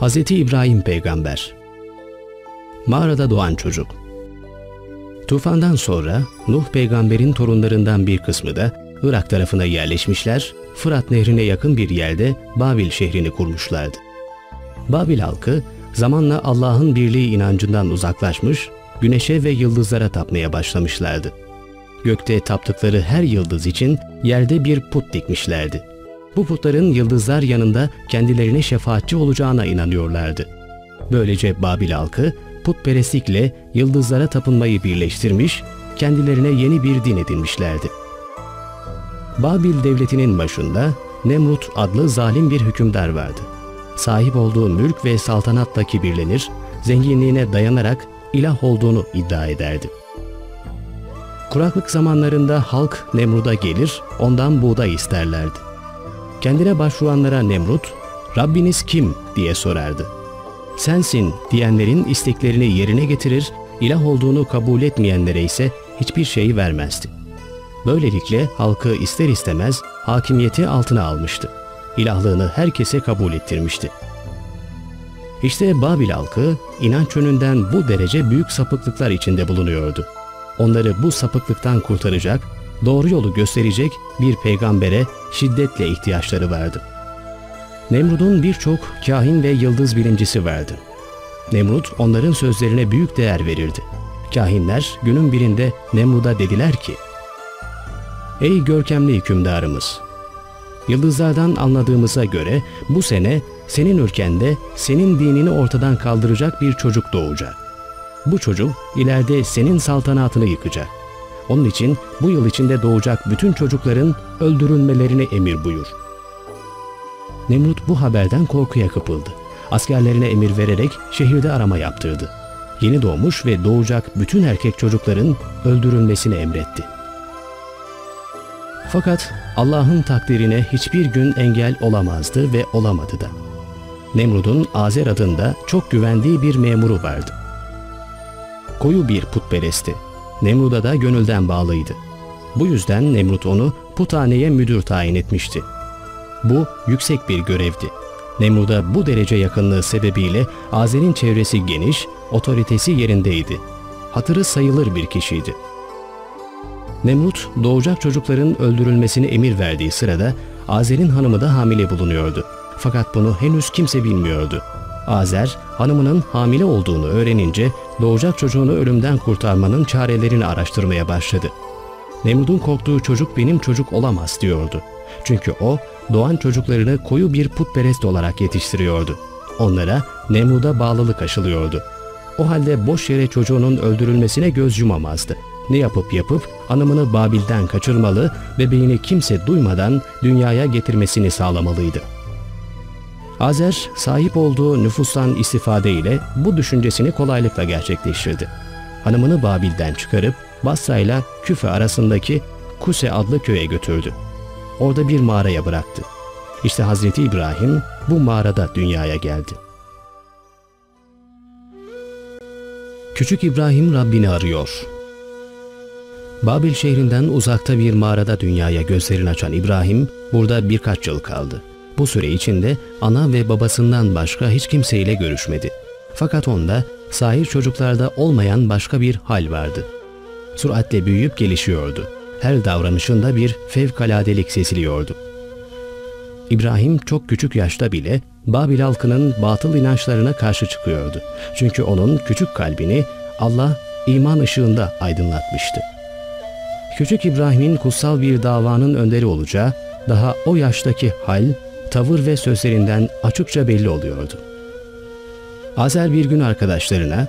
Hz. İbrahim Peygamber Mağarada doğan çocuk Tufandan sonra Nuh peygamberin torunlarından bir kısmı da Irak tarafına yerleşmişler, Fırat nehrine yakın bir yerde Babil şehrini kurmuşlardı. Babil halkı zamanla Allah'ın birliği inancından uzaklaşmış, güneşe ve yıldızlara tapmaya başlamışlardı. Gökte taptıkları her yıldız için yerde bir put dikmişlerdi. Bu putların yıldızlar yanında kendilerine şefaatçi olacağına inanıyorlardı. Böylece Babil halkı putperestlikle yıldızlara tapınmayı birleştirmiş, kendilerine yeni bir din edinmişlerdi. Babil devletinin başında Nemrut adlı zalim bir hükümdar vardı. Sahip olduğu mülk ve saltanatla kibirlenir, zenginliğine dayanarak ilah olduğunu iddia ederdi. Kuraklık zamanlarında halk Nemrut'a gelir, ondan buğday isterlerdi. Kendine başvuranlara Nemrut, Rabbiniz kim diye sorardı. Sensin diyenlerin isteklerini yerine getirir, ilah olduğunu kabul etmeyenlere ise hiçbir şey vermezdi. Böylelikle halkı ister istemez hakimiyeti altına almıştı. İlahlığını herkese kabul ettirmişti. İşte Babil halkı inanç yönünden bu derece büyük sapıklıklar içinde bulunuyordu. Onları bu sapıklıktan kurtaracak, doğru yolu gösterecek bir peygambere şiddetle ihtiyaçları vardı. Nemrud'un birçok kahin ve yıldız bilimcisi vardı. Nemrut onların sözlerine büyük değer verirdi. Kahinler günün birinde Nemrud'a dediler ki, Ey görkemli hükümdarımız! Yıldızlardan anladığımıza göre bu sene senin ülkende senin dinini ortadan kaldıracak bir çocuk doğacak. Bu çocuk ileride senin saltanatını yıkacak. Onun için bu yıl içinde doğacak bütün çocukların öldürülmelerini emir buyur. Nemrut bu haberden korkuya kapıldı. Askerlerine emir vererek şehirde arama yaptırdı. Yeni doğmuş ve doğacak bütün erkek çocukların öldürülmesini emretti. Fakat Allah'ın takdirine hiçbir gün engel olamazdı ve olamadı da. Nemrud'un Azer adında çok güvendiği bir memuru vardı. Koyu bir putperestti. Nemrud'a da gönülden bağlıydı. Bu yüzden Nemrut onu puthaneye müdür tayin etmişti. Bu yüksek bir görevdi. Nemrud'a bu derece yakınlığı sebebiyle Azer'in çevresi geniş, otoritesi yerindeydi. Hatırı sayılır bir kişiydi. Nemrut doğacak çocukların öldürülmesini emir verdiği sırada Azer'in hanımı da hamile bulunuyordu. Fakat bunu henüz kimse bilmiyordu. Azer, hanımının hamile olduğunu öğrenince doğacak çocuğunu ölümden kurtarmanın çarelerini araştırmaya başladı. Nemrut'un korktuğu çocuk benim çocuk olamaz diyordu. Çünkü o doğan çocuklarını koyu bir putperest olarak yetiştiriyordu. Onlara Nemrut'a bağlılık aşılıyordu. O halde boş yere çocuğunun öldürülmesine göz yumamazdı. Ne yapıp yapıp hanımını Babil'den kaçırmalı, bebeğini kimse duymadan dünyaya getirmesini sağlamalıydı. Azer sahip olduğu nüfustan istifade ile bu düşüncesini kolaylıkla gerçekleştirdi. Hanımını Babil'den çıkarıp Basra ile Küfe arasındaki Kuse adlı köye götürdü. Orada bir mağaraya bıraktı. İşte Hazreti İbrahim bu mağarada dünyaya geldi. Küçük İbrahim Rabbini arıyor. Babil şehrinden uzakta bir mağarada dünyaya gözlerini açan İbrahim burada birkaç yıl kaldı. Bu süre içinde ana ve babasından başka hiç kimseyle görüşmedi. Fakat onda sahir çocuklarda olmayan başka bir hal vardı. Süratle büyüyüp gelişiyordu. Her davranışında bir fevkaladelik sesiliyordu. İbrahim çok küçük yaşta bile Babil halkının batıl inançlarına karşı çıkıyordu. Çünkü onun küçük kalbini Allah iman ışığında aydınlatmıştı. Küçük İbrahim'in kutsal bir davanın önderi olacağı daha o yaştaki hal, tavır ve sözlerinden açıkça belli oluyordu. Azer bir gün arkadaşlarına,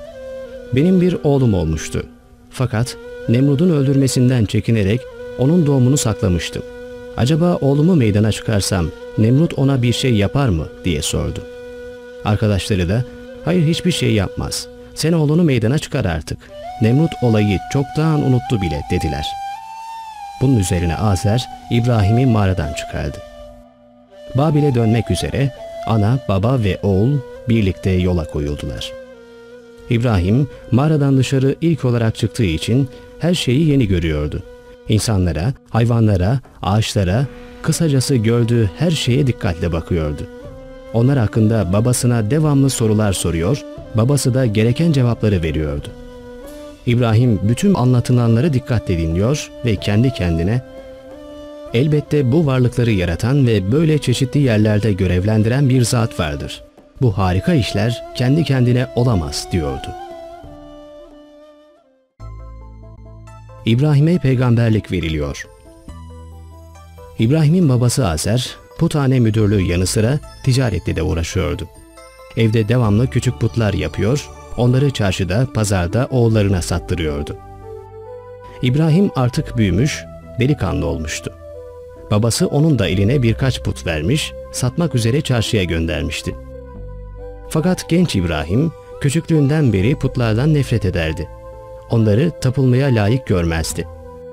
benim bir oğlum olmuştu. Fakat Nemrud'un öldürmesinden çekinerek onun doğumunu saklamıştım. Acaba oğlumu meydana çıkarsam Nemrut ona bir şey yapar mı diye sordu. Arkadaşları da hayır hiçbir şey yapmaz. Sen oğlunu meydana çıkar artık. Nemrut olayı çoktan unuttu bile dediler. Bunun üzerine Azer İbrahim'i mağaradan çıkardı. Babil'e dönmek üzere ana, baba ve oğul birlikte yola koyuldular. İbrahim mağaradan dışarı ilk olarak çıktığı için her şeyi yeni görüyordu. İnsanlara, hayvanlara, ağaçlara, kısacası gördüğü her şeye dikkatle bakıyordu. Onlar hakkında babasına devamlı sorular soruyor, babası da gereken cevapları veriyordu. İbrahim bütün anlatılanları dikkatle dinliyor ve kendi kendine Elbette bu varlıkları yaratan ve böyle çeşitli yerlerde görevlendiren bir zat vardır. Bu harika işler kendi kendine olamaz diyordu. İbrahim'e peygamberlik veriliyor. İbrahim'in babası Azer, puthane müdürlüğü yanı sıra ticaretle de uğraşıyordu. Evde devamlı küçük putlar yapıyor, onları çarşıda, pazarda oğullarına sattırıyordu. İbrahim artık büyümüş, delikanlı olmuştu. Babası onun da eline birkaç put vermiş, satmak üzere çarşıya göndermişti. Fakat genç İbrahim küçüklüğünden beri putlardan nefret ederdi. Onları tapılmaya layık görmezdi.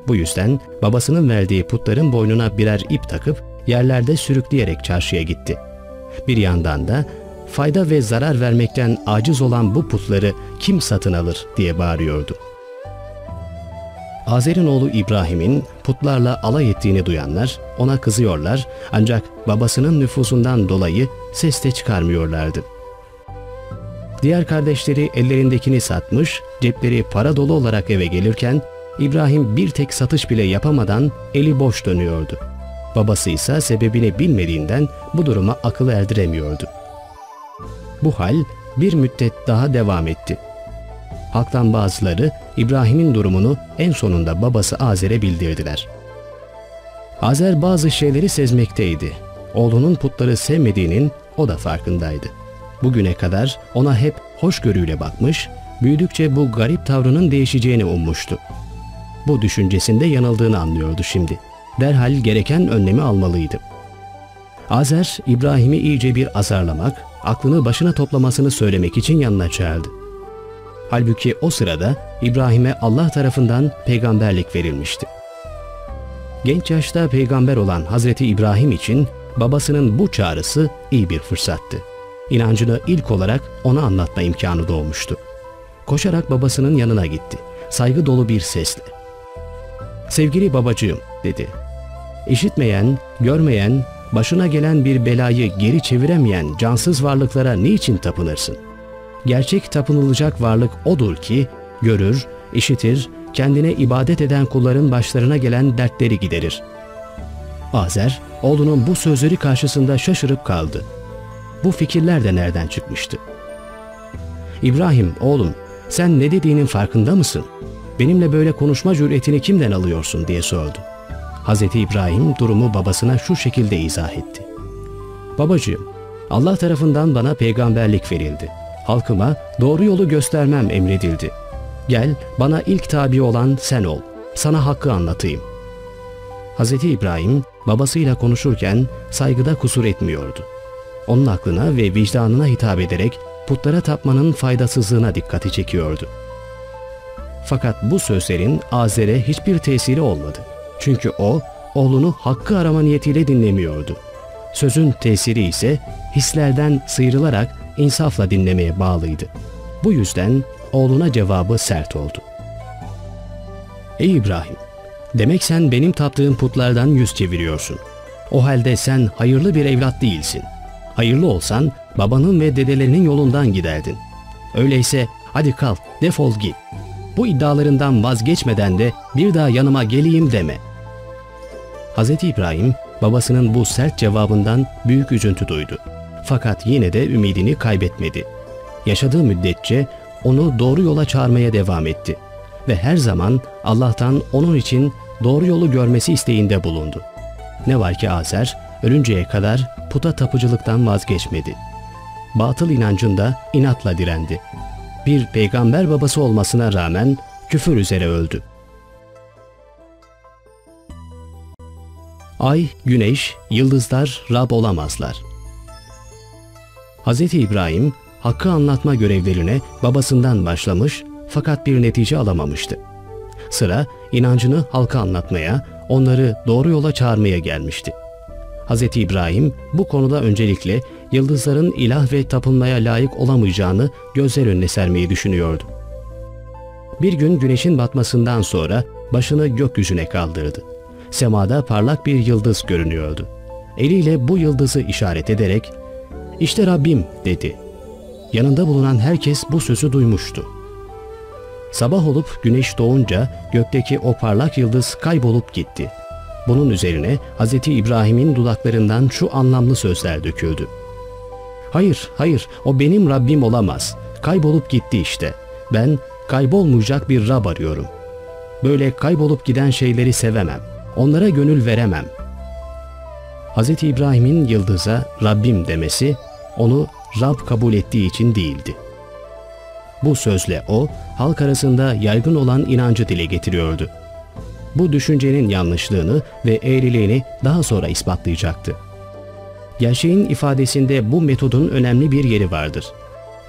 Bu yüzden babasının verdiği putların boynuna birer ip takıp yerlerde sürükleyerek çarşıya gitti. Bir yandan da fayda ve zarar vermekten aciz olan bu putları kim satın alır diye bağırıyordu. Azer'in oğlu İbrahim'in putlarla alay ettiğini duyanlar ona kızıyorlar ancak babasının nüfusundan dolayı ses de çıkarmıyorlardı. Diğer kardeşleri ellerindekini satmış, cepleri para dolu olarak eve gelirken İbrahim bir tek satış bile yapamadan eli boş dönüyordu. Babası ise sebebini bilmediğinden bu duruma akıl erdiremiyordu. Bu hal bir müddet daha devam etti. Halktan bazıları İbrahim'in durumunu en sonunda babası Azer'e bildirdiler. Azer bazı şeyleri sezmekteydi. Oğlunun putları sevmediğinin o da farkındaydı. Bugüne kadar ona hep hoşgörüyle bakmış, büyüdükçe bu garip tavrının değişeceğini ummuştu. Bu düşüncesinde yanıldığını anlıyordu şimdi. Derhal gereken önlemi almalıydı. Azer, İbrahim'i iyice bir azarlamak, aklını başına toplamasını söylemek için yanına çağırdı. Halbuki o sırada İbrahim'e Allah tarafından peygamberlik verilmişti. Genç yaşta peygamber olan Hazreti İbrahim için babasının bu çağrısı iyi bir fırsattı. İnancını ilk olarak ona anlatma imkanı doğmuştu. Koşarak babasının yanına gitti. Saygı dolu bir sesle. Sevgili babacığım dedi. İşitmeyen, görmeyen, başına gelen bir belayı geri çeviremeyen cansız varlıklara niçin tapınırsın? Gerçek tapınılacak varlık odur ki görür, işitir, kendine ibadet eden kulların başlarına gelen dertleri giderir. Azer, oğlunun bu sözleri karşısında şaşırıp kaldı. Bu fikirler de nereden çıkmıştı? İbrahim, oğlum, sen ne dediğinin farkında mısın? Benimle böyle konuşma cüretini kimden alıyorsun diye sordu. Hz. İbrahim durumu babasına şu şekilde izah etti. Babacığım, Allah tarafından bana peygamberlik verildi. Halkıma doğru yolu göstermem emredildi. Gel bana ilk tabi olan sen ol. Sana hakkı anlatayım. Hz. İbrahim babasıyla konuşurken saygıda kusur etmiyordu. Onun aklına ve vicdanına hitap ederek putlara tapmanın faydasızlığına dikkati çekiyordu. Fakat bu sözlerin Azer'e hiçbir tesiri olmadı. Çünkü o, oğlunu hakkı arama niyetiyle dinlemiyordu. Sözün tesiri ise hislerden sıyrılarak insafla dinlemeye bağlıydı. Bu yüzden oğluna cevabı sert oldu. Ey İbrahim! Demek sen benim taptığım putlardan yüz çeviriyorsun. O halde sen hayırlı bir evlat değilsin. Hayırlı olsan babanın ve dedelerinin yolundan giderdin. Öyleyse hadi kalk defol git. Bu iddialarından vazgeçmeden de bir daha yanıma geleyim deme. Hz. İbrahim babasının bu sert cevabından büyük üzüntü duydu. Fakat yine de ümidini kaybetmedi. Yaşadığı müddetçe onu doğru yola çağırmaya devam etti ve her zaman Allah'tan onun için doğru yolu görmesi isteğinde bulundu. Ne var ki Azer ölünceye kadar puta tapıcılıktan vazgeçmedi. Batıl inancında inatla direndi. Bir peygamber babası olmasına rağmen küfür üzere öldü. Ay, güneş, yıldızlar Rab olamazlar. Hz. İbrahim hakkı anlatma görevlerine babasından başlamış fakat bir netice alamamıştı. Sıra inancını halka anlatmaya, onları doğru yola çağırmaya gelmişti. Hz. İbrahim bu konuda öncelikle yıldızların ilah ve tapınmaya layık olamayacağını gözler önüne sermeyi düşünüyordu. Bir gün güneşin batmasından sonra başını gökyüzüne kaldırdı. Semada parlak bir yıldız görünüyordu. Eliyle bu yıldızı işaret ederek işte Rabbim dedi. Yanında bulunan herkes bu sözü duymuştu. Sabah olup güneş doğunca gökteki o parlak yıldız kaybolup gitti. Bunun üzerine Hz. İbrahim'in dudaklarından şu anlamlı sözler döküldü. Hayır, hayır, o benim Rabbim olamaz. Kaybolup gitti işte. Ben kaybolmayacak bir Rab arıyorum. Böyle kaybolup giden şeyleri sevemem. Onlara gönül veremem. Hz. İbrahim'in yıldıza Rabbim demesi onu Rab kabul ettiği için değildi. Bu sözle o, halk arasında yaygın olan inancı dile getiriyordu. Bu düşüncenin yanlışlığını ve eğriliğini daha sonra ispatlayacaktı. Gerçeğin ifadesinde bu metodun önemli bir yeri vardır.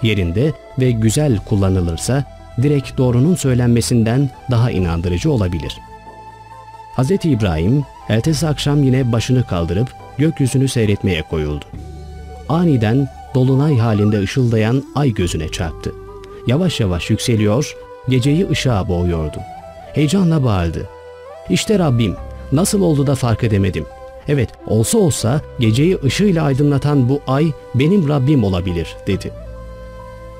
Yerinde ve güzel kullanılırsa direkt doğrunun söylenmesinden daha inandırıcı olabilir. Hz. İbrahim ertesi akşam yine başını kaldırıp gökyüzünü seyretmeye koyuldu. Aniden dolunay halinde ışıldayan ay gözüne çarptı. Yavaş yavaş yükseliyor, geceyi ışığa boğuyordu. Heyecanla bağırdı. İşte Rabbim, nasıl oldu da fark edemedim. Evet, olsa olsa geceyi ışığıyla aydınlatan bu ay benim Rabbim olabilir, dedi.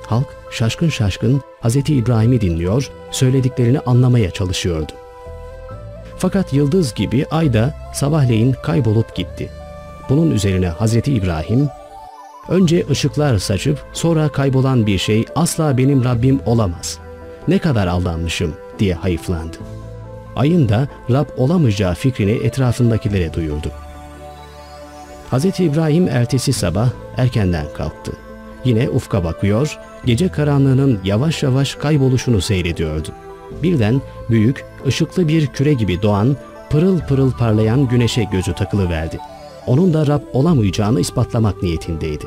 Halk şaşkın şaşkın Hz. İbrahim'i dinliyor, söylediklerini anlamaya çalışıyordu. Fakat yıldız gibi ay da sabahleyin kaybolup gitti. Bunun üzerine Hz. İbrahim, önce ışıklar saçıp sonra kaybolan bir şey asla benim Rabbim olamaz. Ne kadar aldanmışım diye hayıflandı. Ayın da Rab olamayacağı fikrini etrafındakilere duyurdu. Hz. İbrahim ertesi sabah erkenden kalktı. Yine ufka bakıyor, gece karanlığının yavaş yavaş kayboluşunu seyrediyordu. Birden büyük, ışıklı bir küre gibi doğan, pırıl pırıl parlayan güneşe gözü takılı verdi. Onun da Rab olamayacağını ispatlamak niyetindeydi.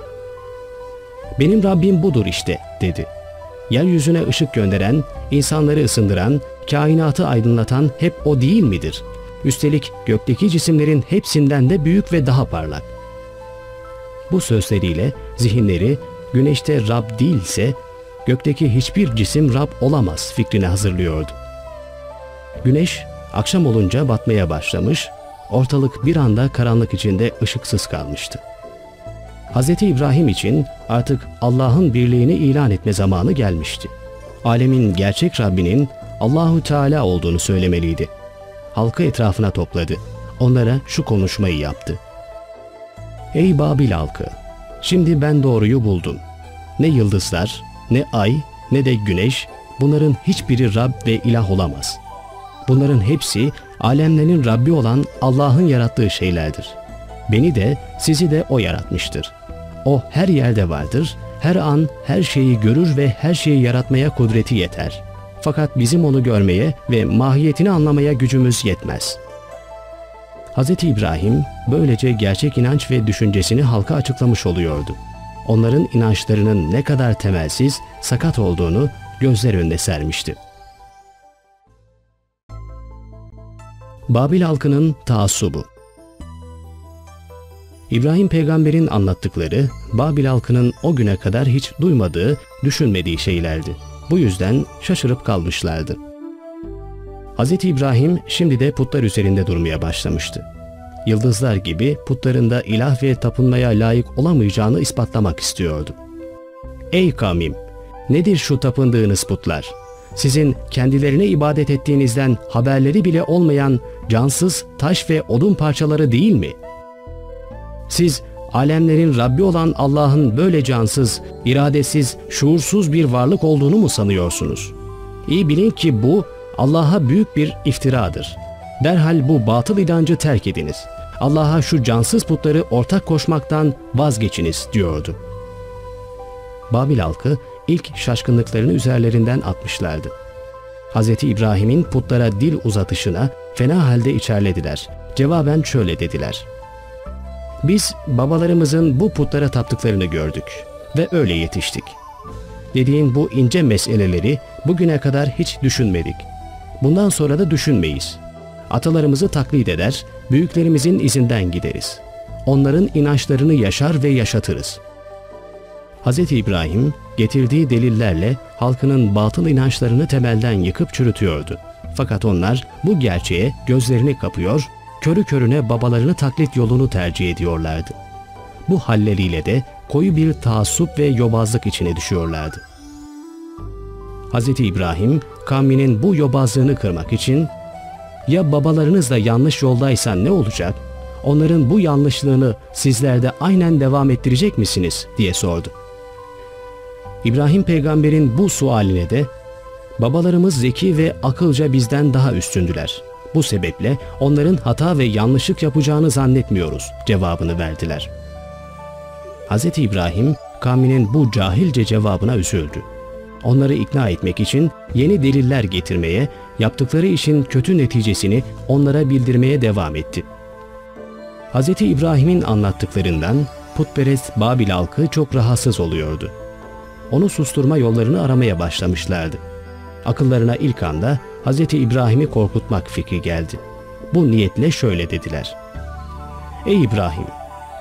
Benim Rabbim budur işte, dedi. Yeryüzüne ışık gönderen, insanları ısındıran, kainatı aydınlatan hep o değil midir? Üstelik gökteki cisimlerin hepsinden de büyük ve daha parlak. Bu sözleriyle zihinleri güneşte Rab değilse gökteki hiçbir cisim Rab olamaz fikrine hazırlıyordu. Güneş akşam olunca batmaya başlamış, ortalık bir anda karanlık içinde ışıksız kalmıştı. Hz. İbrahim için artık Allah'ın birliğini ilan etme zamanı gelmişti. Alemin gerçek Rabbinin Allahu Teala olduğunu söylemeliydi. Halkı etrafına topladı. Onlara şu konuşmayı yaptı. Ey Babil halkı! Şimdi ben doğruyu buldum. Ne yıldızlar, ne ay, ne de güneş bunların hiçbiri Rab ve ilah olamaz. Bunların hepsi alemlerin Rabbi olan Allah'ın yarattığı şeylerdir. Beni de sizi de O yaratmıştır. O her yerde vardır, her an her şeyi görür ve her şeyi yaratmaya kudreti yeter. Fakat bizim onu görmeye ve mahiyetini anlamaya gücümüz yetmez. Hz. İbrahim böylece gerçek inanç ve düşüncesini halka açıklamış oluyordu. Onların inançlarının ne kadar temelsiz, sakat olduğunu gözler önüne sermişti. Babil halkının taassubu İbrahim peygamberin anlattıkları Babil halkının o güne kadar hiç duymadığı, düşünmediği şeylerdi. Bu yüzden şaşırıp kalmışlardı. Hz. İbrahim şimdi de putlar üzerinde durmaya başlamıştı. Yıldızlar gibi putlarında ilah ve tapınmaya layık olamayacağını ispatlamak istiyordu. Ey kavmim! Nedir şu tapındığınız putlar? Sizin kendilerine ibadet ettiğinizden haberleri bile olmayan cansız taş ve odun parçaları değil mi? Siz alemlerin Rabbi olan Allah'ın böyle cansız, iradesiz, şuursuz bir varlık olduğunu mu sanıyorsunuz? İyi bilin ki bu Allah'a büyük bir iftiradır. Derhal bu batıl inancı terk ediniz. Allah'a şu cansız putları ortak koşmaktan vazgeçiniz diyordu. Babil halkı ilk şaşkınlıklarını üzerlerinden atmışlardı. Hz. İbrahim'in putlara dil uzatışına fena halde içerlediler. Cevaben şöyle dediler. Biz babalarımızın bu putlara taptıklarını gördük ve öyle yetiştik. Dediğin bu ince meseleleri bugüne kadar hiç düşünmedik. Bundan sonra da düşünmeyiz. Atalarımızı taklit eder, büyüklerimizin izinden gideriz. Onların inançlarını yaşar ve yaşatırız. Hz. İbrahim getirdiği delillerle halkının batıl inançlarını temelden yıkıp çürütüyordu. Fakat onlar bu gerçeğe gözlerini kapıyor, körü körüne babalarını taklit yolunu tercih ediyorlardı. Bu halleriyle de koyu bir taassup ve yobazlık içine düşüyorlardı. Hz. İbrahim kavminin bu yobazlığını kırmak için ya babalarınız da yanlış yoldaysa ne olacak? Onların bu yanlışlığını sizler de aynen devam ettirecek misiniz diye sordu. İbrahim peygamberin bu sualine de babalarımız zeki ve akılca bizden daha üstündüler. Bu sebeple onların hata ve yanlışlık yapacağını zannetmiyoruz cevabını verdiler. Hz. İbrahim kavminin bu cahilce cevabına üzüldü. Onları ikna etmek için yeni deliller getirmeye, yaptıkları işin kötü neticesini onlara bildirmeye devam etti. Hz. İbrahim'in anlattıklarından putperest Babil halkı çok rahatsız oluyordu. Onu susturma yollarını aramaya başlamışlardı. Akıllarına ilk anda Hz. İbrahim'i korkutmak fikri geldi. Bu niyetle şöyle dediler. Ey İbrahim!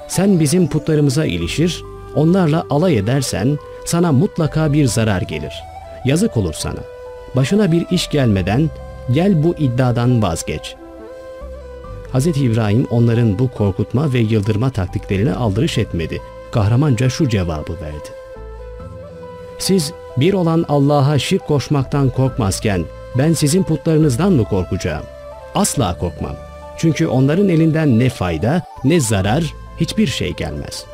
Sen bizim putlarımıza ilişir, onlarla alay edersen sana mutlaka bir zarar gelir. Yazık olur sana. Başına bir iş gelmeden gel bu iddiadan vazgeç. Hz. İbrahim onların bu korkutma ve yıldırma taktiklerine aldırış etmedi. Kahramanca şu cevabı verdi. Siz bir olan Allah'a şirk koşmaktan korkmazken ben sizin putlarınızdan mı korkacağım? Asla korkmam. Çünkü onların elinden ne fayda ne zarar hiçbir şey gelmez.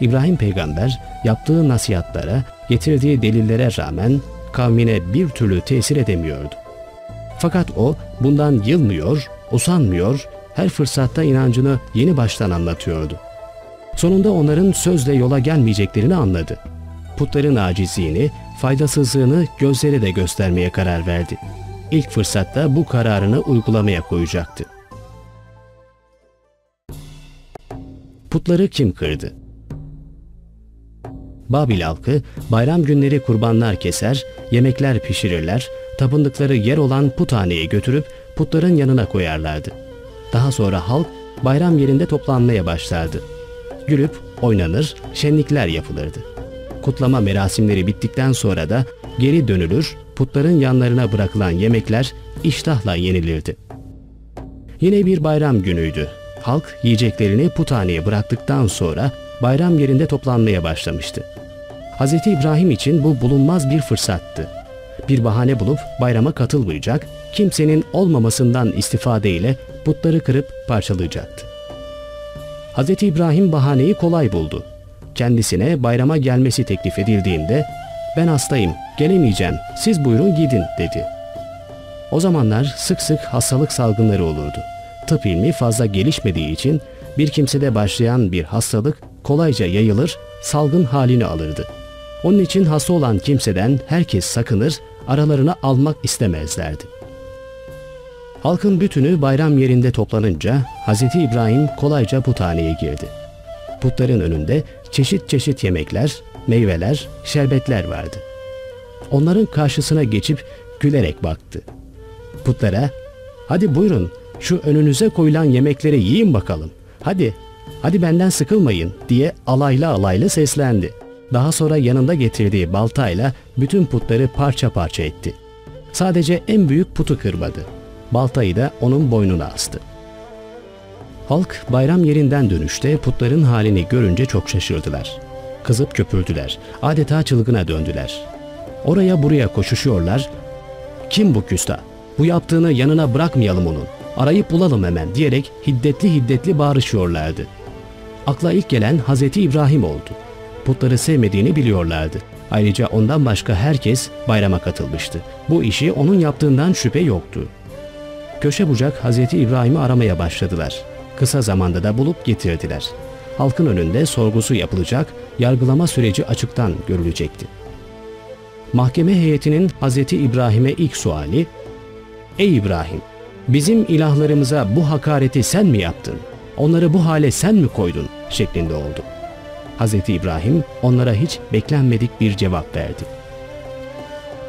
İbrahim peygamber yaptığı nasihatlara, getirdiği delillere rağmen kavmine bir türlü tesir edemiyordu. Fakat o bundan yılmıyor, usanmıyor, her fırsatta inancını yeni baştan anlatıyordu. Sonunda onların sözle yola gelmeyeceklerini anladı. Putların acizliğini, faydasızlığını gözleri de göstermeye karar verdi. İlk fırsatta bu kararını uygulamaya koyacaktı. Putları kim kırdı? Babil halkı bayram günleri kurbanlar keser, yemekler pişirirler, tapındıkları yer olan puthaneye götürüp putların yanına koyarlardı. Daha sonra halk bayram yerinde toplanmaya başlardı. Gülüp oynanır, şenlikler yapılırdı. Kutlama merasimleri bittikten sonra da geri dönülür, putların yanlarına bırakılan yemekler iştahla yenilirdi. Yine bir bayram günüydü. Halk yiyeceklerini puthaneye bıraktıktan sonra bayram yerinde toplanmaya başlamıştı. Hz. İbrahim için bu bulunmaz bir fırsattı. Bir bahane bulup bayrama katılmayacak, kimsenin olmamasından istifadeyle putları kırıp parçalayacaktı. Hz. İbrahim bahaneyi kolay buldu. Kendisine bayrama gelmesi teklif edildiğinde ben hastayım, gelemeyeceğim, siz buyurun gidin dedi. O zamanlar sık sık hastalık salgınları olurdu. Tıp ilmi fazla gelişmediği için bir kimsede başlayan bir hastalık kolayca yayılır, salgın halini alırdı. Onun için hasta olan kimseden herkes sakınır, aralarına almak istemezlerdi. Halkın bütünü bayram yerinde toplanınca Hz. İbrahim kolayca puthaneye girdi. Putların önünde çeşit çeşit yemekler, meyveler, şerbetler vardı. Onların karşısına geçip gülerek baktı. Putlara, hadi buyurun şu önünüze koyulan yemekleri yiyin bakalım. Hadi, hadi benden sıkılmayın diye alaylı alaylı seslendi. Daha sonra yanında getirdiği baltayla bütün putları parça parça etti. Sadece en büyük putu kırmadı. Baltayı da onun boynuna astı. Halk bayram yerinden dönüşte putların halini görünce çok şaşırdılar. Kızıp köpürdüler. Adeta çılgına döndüler. Oraya buraya koşuşuyorlar. Kim bu küsta? Bu yaptığını yanına bırakmayalım onun. Arayıp bulalım hemen diyerek hiddetli hiddetli bağırışıyorlardı. Akla ilk gelen Hazreti İbrahim oldu. Putları sevmediğini biliyorlardı. Ayrıca ondan başka herkes bayrama katılmıştı. Bu işi onun yaptığından şüphe yoktu. Köşe bucak Hazreti İbrahim'i aramaya başladılar. Kısa zamanda da bulup getirdiler. Halkın önünde sorgusu yapılacak, yargılama süreci açıktan görülecekti. Mahkeme heyetinin Hazreti İbrahim'e ilk suali, Ey İbrahim! Bizim ilahlarımıza bu hakareti sen mi yaptın? Onları bu hale sen mi koydun? şeklinde oldu. Hz. İbrahim onlara hiç beklenmedik bir cevap verdi.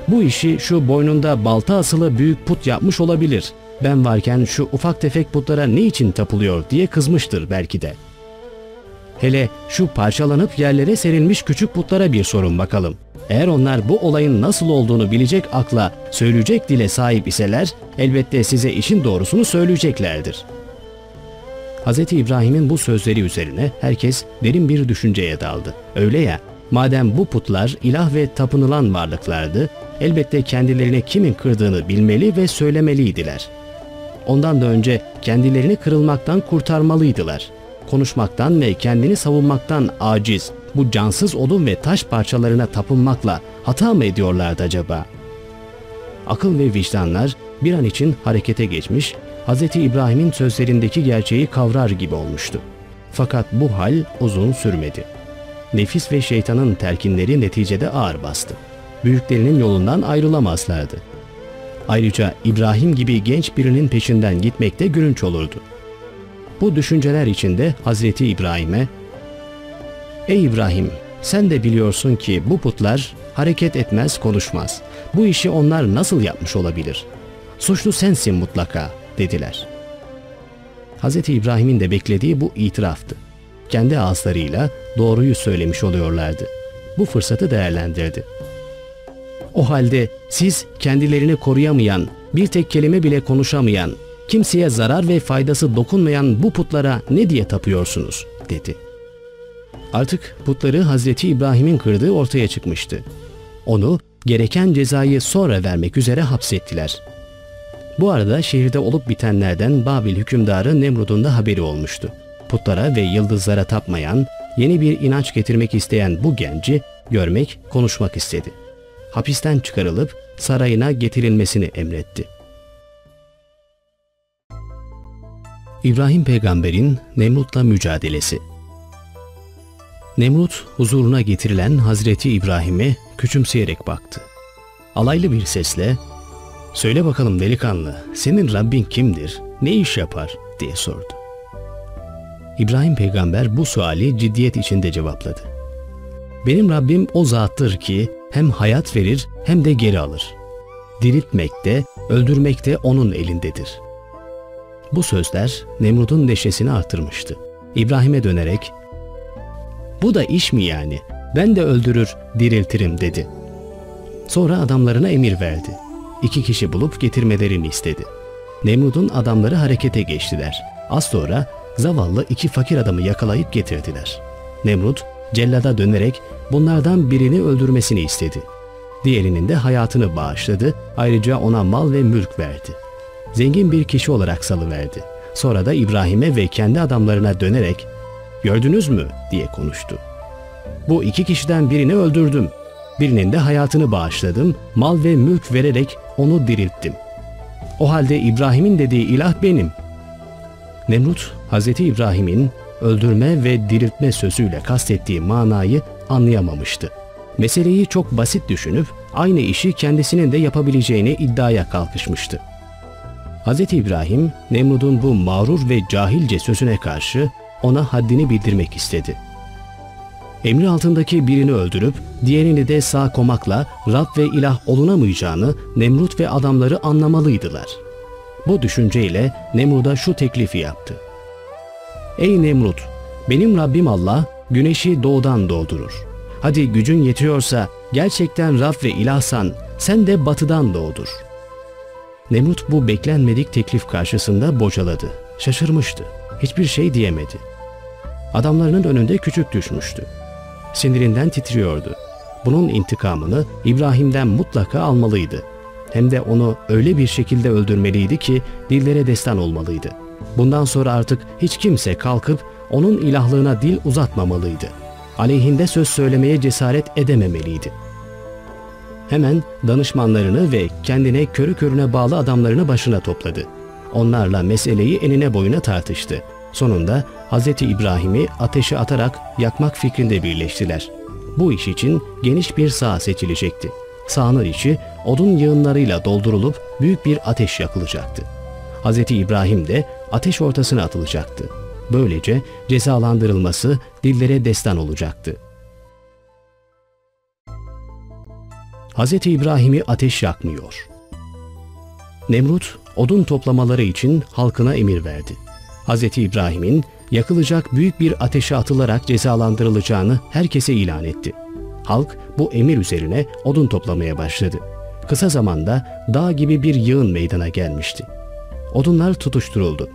Bu işi şu boynunda balta asılı büyük put yapmış olabilir. Ben varken şu ufak tefek putlara ne için tapılıyor diye kızmıştır belki de. Hele şu parçalanıp yerlere serilmiş küçük putlara bir sorun bakalım. Eğer onlar bu olayın nasıl olduğunu bilecek akla, söyleyecek dile sahip iseler elbette size işin doğrusunu söyleyeceklerdir. Hz. İbrahim'in bu sözleri üzerine herkes derin bir düşünceye daldı. Öyle ya, madem bu putlar ilah ve tapınılan varlıklardı, elbette kendilerine kimin kırdığını bilmeli ve söylemeliydiler. Ondan da önce kendilerini kırılmaktan kurtarmalıydılar. Konuşmaktan ve kendini savunmaktan aciz, bu cansız odun ve taş parçalarına tapınmakla hata mı ediyorlardı acaba? Akıl ve vicdanlar bir an için harekete geçmiş, Hz. İbrahim'in sözlerindeki gerçeği kavrar gibi olmuştu. Fakat bu hal uzun sürmedi. Nefis ve şeytanın telkinleri neticede ağır bastı. Büyüklerinin yolundan ayrılamazlardı. Ayrıca İbrahim gibi genç birinin peşinden gitmek de gülünç olurdu. Bu düşünceler içinde Hazreti İbrahim'e Ey İbrahim sen de biliyorsun ki bu putlar hareket etmez konuşmaz. Bu işi onlar nasıl yapmış olabilir? Suçlu sensin mutlaka dediler. Hz. İbrahim'in de beklediği bu itiraftı. Kendi ağızlarıyla doğruyu söylemiş oluyorlardı. Bu fırsatı değerlendirdi. O halde siz kendilerini koruyamayan, bir tek kelime bile konuşamayan, kimseye zarar ve faydası dokunmayan bu putlara ne diye tapıyorsunuz? dedi. Artık putları Hazreti İbrahim'in kırdığı ortaya çıkmıştı. Onu gereken cezayı sonra vermek üzere hapsettiler. Bu arada şehirde olup bitenlerden Babil hükümdarı Nemrud'un da haberi olmuştu. Putlara ve yıldızlara tapmayan, yeni bir inanç getirmek isteyen bu genci görmek, konuşmak istedi. Hapisten çıkarılıp sarayına getirilmesini emretti. İbrahim peygamberin Nemrut'la mücadelesi Nemrut huzuruna getirilen Hazreti İbrahim'e küçümseyerek baktı. Alaylı bir sesle ''Söyle bakalım delikanlı, senin Rabbin kimdir, ne iş yapar?'' diye sordu. İbrahim peygamber bu suali ciddiyet içinde cevapladı. ''Benim Rabbim o zattır ki hem hayat verir hem de geri alır. Diriltmekte, öldürmekte onun elindedir.'' Bu sözler Nemrut'un neşesini artırmıştı. İbrahim'e dönerek bu da iş mi yani? Ben de öldürür, diriltirim dedi. Sonra adamlarına emir verdi. İki kişi bulup getirmelerini istedi. Nemrud'un adamları harekete geçtiler. Az sonra zavallı iki fakir adamı yakalayıp getirdiler. Nemrut cellada dönerek bunlardan birini öldürmesini istedi. Diğerinin de hayatını bağışladı, ayrıca ona mal ve mülk verdi. Zengin bir kişi olarak salıverdi. Sonra da İbrahim'e ve kendi adamlarına dönerek gördünüz mü diye konuştu. Bu iki kişiden birini öldürdüm. Birinin de hayatını bağışladım, mal ve mülk vererek onu dirilttim. O halde İbrahim'in dediği ilah benim. Nemrut, Hz. İbrahim'in öldürme ve diriltme sözüyle kastettiği manayı anlayamamıştı. Meseleyi çok basit düşünüp aynı işi kendisinin de yapabileceğini iddiaya kalkışmıştı. Hz. İbrahim, Nemrud'un bu mağrur ve cahilce sözüne karşı ona haddini bildirmek istedi. Emri altındaki birini öldürüp diğerini de sağ komakla Rab ve ilah olunamayacağını Nemrut ve adamları anlamalıydılar. Bu düşünceyle Nemrud'a şu teklifi yaptı. Ey Nemrut! Benim Rabbim Allah güneşi doğudan doğdurur. Hadi gücün yetiyorsa gerçekten Rab ve ilahsan sen de batıdan doğdur. Nemrut bu beklenmedik teklif karşısında bocaladı. Şaşırmıştı hiçbir şey diyemedi. Adamlarının önünde küçük düşmüştü. Sinirinden titriyordu. Bunun intikamını İbrahim'den mutlaka almalıydı. Hem de onu öyle bir şekilde öldürmeliydi ki dillere destan olmalıydı. Bundan sonra artık hiç kimse kalkıp onun ilahlığına dil uzatmamalıydı. Aleyhinde söz söylemeye cesaret edememeliydi. Hemen danışmanlarını ve kendine körü körüne bağlı adamlarını başına topladı. Onlarla meseleyi enine boyuna tartıştı. Sonunda Hz. İbrahim'i ateşe atarak yakmak fikrinde birleştiler. Bu iş için geniş bir saha seçilecekti. Sahanın içi odun yığınlarıyla doldurulup büyük bir ateş yakılacaktı. Hz. İbrahim de ateş ortasına atılacaktı. Böylece cezalandırılması dillere destan olacaktı. Hz. İbrahim'i ateş yakmıyor. Nemrut odun toplamaları için halkına emir verdi. Hz. İbrahim'in yakılacak büyük bir ateşe atılarak cezalandırılacağını herkese ilan etti. Halk bu emir üzerine odun toplamaya başladı. Kısa zamanda dağ gibi bir yığın meydana gelmişti. Odunlar tutuşturuldu.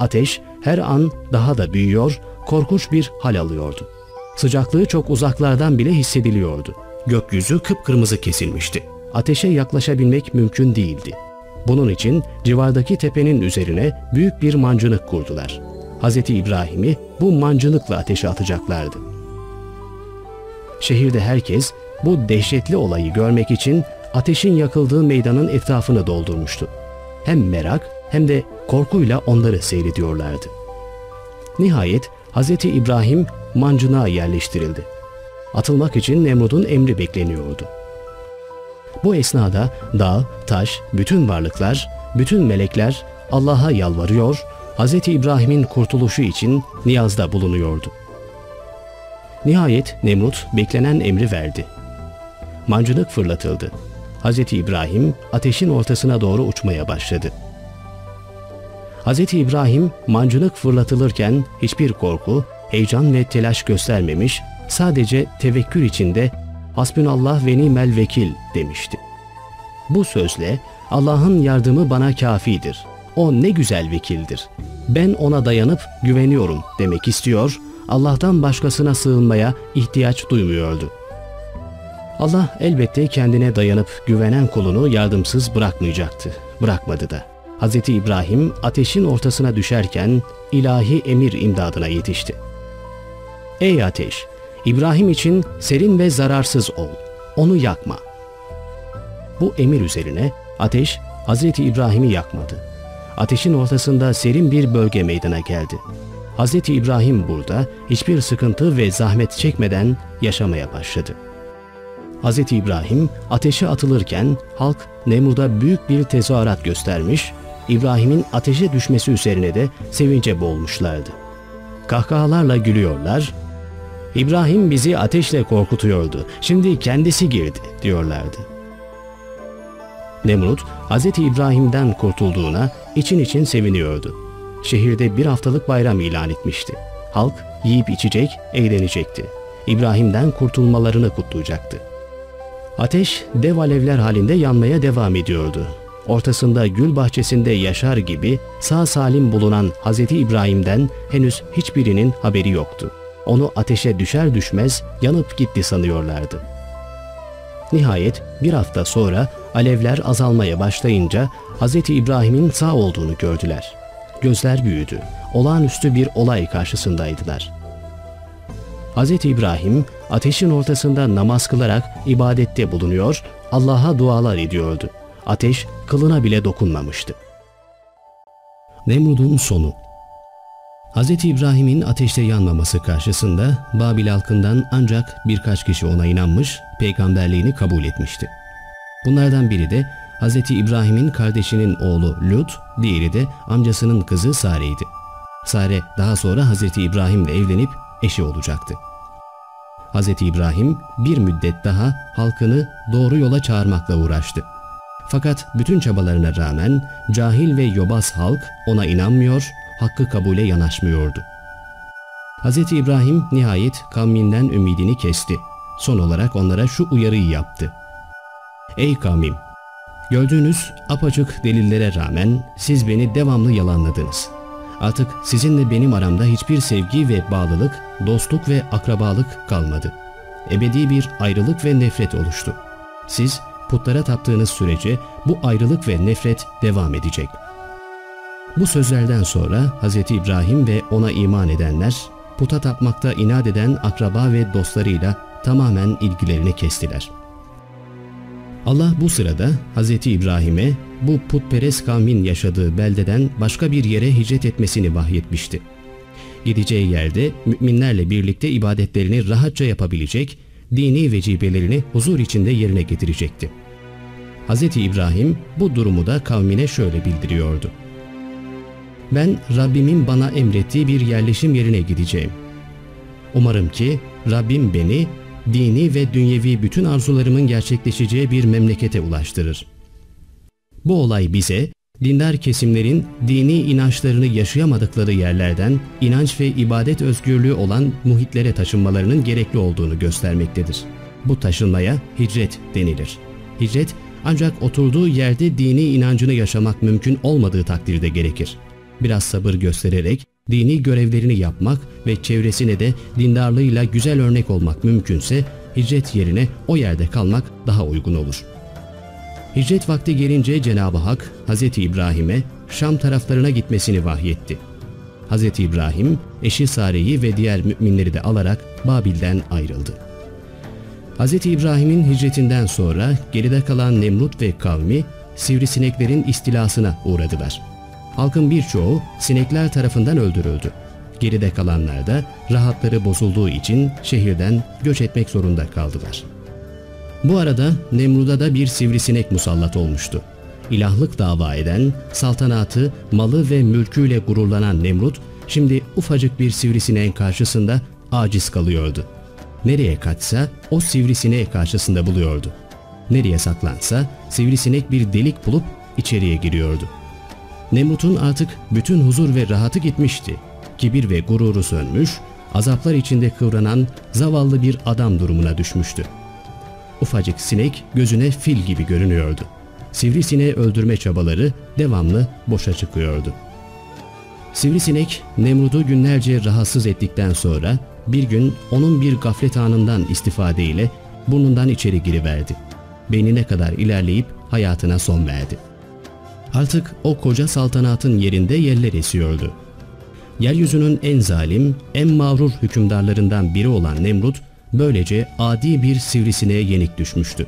Ateş her an daha da büyüyor, korkunç bir hal alıyordu. Sıcaklığı çok uzaklardan bile hissediliyordu. Gökyüzü kıpkırmızı kesilmişti. Ateşe yaklaşabilmek mümkün değildi. Bunun için civardaki tepenin üzerine büyük bir mancınık kurdular. Hz. İbrahim'i bu mancınıkla ateşe atacaklardı. Şehirde herkes bu dehşetli olayı görmek için ateşin yakıldığı meydanın etrafını doldurmuştu. Hem merak hem de korkuyla onları seyrediyorlardı. Nihayet Hz. İbrahim mancınığa yerleştirildi. Atılmak için Nemrud'un emri bekleniyordu. Bu esnada dağ, taş, bütün varlıklar, bütün melekler Allah'a yalvarıyor, Hz. İbrahim'in kurtuluşu için niyazda bulunuyordu. Nihayet Nemrut beklenen emri verdi. Mancınık fırlatıldı. Hz. İbrahim ateşin ortasına doğru uçmaya başladı. Hz. İbrahim mancınık fırlatılırken hiçbir korku, heyecan ve telaş göstermemiş, sadece tevekkül içinde Hasbünallah ve nimel vekil demişti. Bu sözle Allah'ın yardımı bana kafidir. O ne güzel vekildir. Ben ona dayanıp güveniyorum demek istiyor, Allah'tan başkasına sığınmaya ihtiyaç duymuyordu. Allah elbette kendine dayanıp güvenen kulunu yardımsız bırakmayacaktı. Bırakmadı da. Hz. İbrahim ateşin ortasına düşerken ilahi emir imdadına yetişti. Ey ateş! İbrahim için serin ve zararsız ol. Onu yakma. Bu emir üzerine ateş Hz. İbrahim'i yakmadı. Ateşin ortasında serin bir bölge meydana geldi. Hz. İbrahim burada hiçbir sıkıntı ve zahmet çekmeden yaşamaya başladı. Hz. İbrahim ateşe atılırken halk Nemrud'a büyük bir tezahürat göstermiş, İbrahim'in ateşe düşmesi üzerine de sevince boğulmuşlardı. Kahkahalarla gülüyorlar, İbrahim bizi ateşle korkutuyordu, şimdi kendisi girdi diyorlardı. Nemrut, Hz. İbrahim'den kurtulduğuna için için seviniyordu. Şehirde bir haftalık bayram ilan etmişti. Halk yiyip içecek, eğlenecekti. İbrahim'den kurtulmalarını kutlayacaktı. Ateş dev alevler halinde yanmaya devam ediyordu. Ortasında gül bahçesinde yaşar gibi sağ salim bulunan Hz. İbrahim'den henüz hiçbirinin haberi yoktu. Onu ateşe düşer düşmez yanıp gitti sanıyorlardı. Nihayet bir hafta sonra alevler azalmaya başlayınca Hz. İbrahim'in sağ olduğunu gördüler. Gözler büyüdü. Olağanüstü bir olay karşısındaydılar. Hz. İbrahim ateşin ortasında namaz kılarak ibadette bulunuyor, Allah'a dualar ediyordu. Ateş kılına bile dokunmamıştı. Nemrud'un sonu Hz. İbrahim'in ateşte yanmaması karşısında Babil halkından ancak birkaç kişi ona inanmış, peygamberliğini kabul etmişti. Bunlardan biri de Hz. İbrahim'in kardeşinin oğlu Lut, diğeri de amcasının kızı Sare'ydi. Sare daha sonra Hz. İbrahim'le evlenip eşi olacaktı. Hz. İbrahim bir müddet daha halkını doğru yola çağırmakla uğraştı. Fakat bütün çabalarına rağmen cahil ve yobaz halk ona inanmıyor, hakkı kabule yanaşmıyordu. Hz. İbrahim nihayet kavminden ümidini kesti. Son olarak onlara şu uyarıyı yaptı. Ey kavmim! Gördüğünüz apaçık delillere rağmen siz beni devamlı yalanladınız. Artık sizinle benim aramda hiçbir sevgi ve bağlılık, dostluk ve akrabalık kalmadı. Ebedi bir ayrılık ve nefret oluştu. Siz putlara taptığınız sürece bu ayrılık ve nefret devam edecek. Bu sözlerden sonra Hz. İbrahim ve ona iman edenler puta tapmakta inat eden akraba ve dostlarıyla tamamen ilgilerini kestiler. Allah bu sırada Hz. İbrahim'e bu putperest kavmin yaşadığı beldeden başka bir yere hicret etmesini vahyetmişti. Gideceği yerde müminlerle birlikte ibadetlerini rahatça yapabilecek, dini vecibelerini huzur içinde yerine getirecekti. Hz. İbrahim bu durumu da kavmine şöyle bildiriyordu. Ben Rabbimin bana emrettiği bir yerleşim yerine gideceğim. Umarım ki Rabbim beni dini ve dünyevi bütün arzularımın gerçekleşeceği bir memlekete ulaştırır. Bu olay bize dindar kesimlerin dini inançlarını yaşayamadıkları yerlerden inanç ve ibadet özgürlüğü olan muhitlere taşınmalarının gerekli olduğunu göstermektedir. Bu taşınmaya hicret denilir. Hicret ancak oturduğu yerde dini inancını yaşamak mümkün olmadığı takdirde gerekir. Biraz sabır göstererek dini görevlerini yapmak ve çevresine de dindarlığıyla güzel örnek olmak mümkünse hicret yerine o yerde kalmak daha uygun olur. Hicret vakti gelince Cenab-ı Hak Hz. İbrahim'e Şam taraflarına gitmesini vahyetti. Hz. İbrahim eşi Sare'yi ve diğer müminleri de alarak Babil'den ayrıldı. Hz. İbrahim'in hicretinden sonra geride kalan Nemrut ve kavmi sivrisineklerin istilasına uğradılar. Halkın birçoğu sinekler tarafından öldürüldü. Geride kalanlar da rahatları bozulduğu için şehirden göç etmek zorunda kaldılar. Bu arada Nemrud'a da bir sivrisinek musallat olmuştu. İlahlık dava eden, saltanatı, malı ve mülküyle gururlanan Nemrut, şimdi ufacık bir sivrisineğin karşısında aciz kalıyordu. Nereye kaçsa o sivrisineği karşısında buluyordu. Nereye saklansa sivrisinek bir delik bulup içeriye giriyordu. Nemrut'un artık bütün huzur ve rahatı gitmişti. Kibir ve gururu sönmüş, azaplar içinde kıvranan zavallı bir adam durumuna düşmüştü. Ufacık sinek gözüne fil gibi görünüyordu. Sivrisineği öldürme çabaları devamlı boşa çıkıyordu. Sivrisinek Nemrut'u günlerce rahatsız ettikten sonra bir gün onun bir gaflet anından istifadeyle burnundan içeri giriverdi. Beynine kadar ilerleyip hayatına son verdi. Artık o koca saltanatın yerinde yeller esiyordu. Yeryüzünün en zalim, en mağrur hükümdarlarından biri olan Nemrut, böylece adi bir sivrisineğe yenik düşmüştü.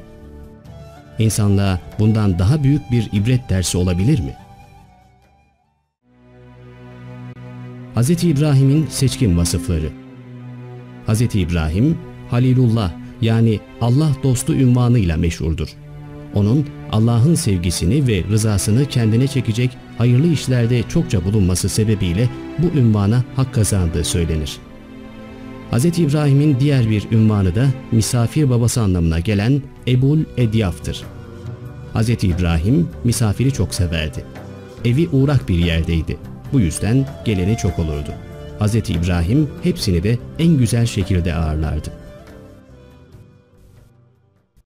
İnsanlığa bundan daha büyük bir ibret dersi olabilir mi? Hz. İbrahim'in seçkin vasıfları Hz. İbrahim, Halilullah yani Allah dostu ünvanıyla meşhurdur. Onun Allah'ın sevgisini ve rızasını kendine çekecek hayırlı işlerde çokça bulunması sebebiyle bu ünvana hak kazandığı söylenir. Hz. İbrahim'in diğer bir ünvanı da misafir babası anlamına gelen Ebul Edyaf'tır. Hz. İbrahim misafiri çok severdi. Evi uğrak bir yerdeydi. Bu yüzden geleni çok olurdu. Hz. İbrahim hepsini de en güzel şekilde ağırlardı.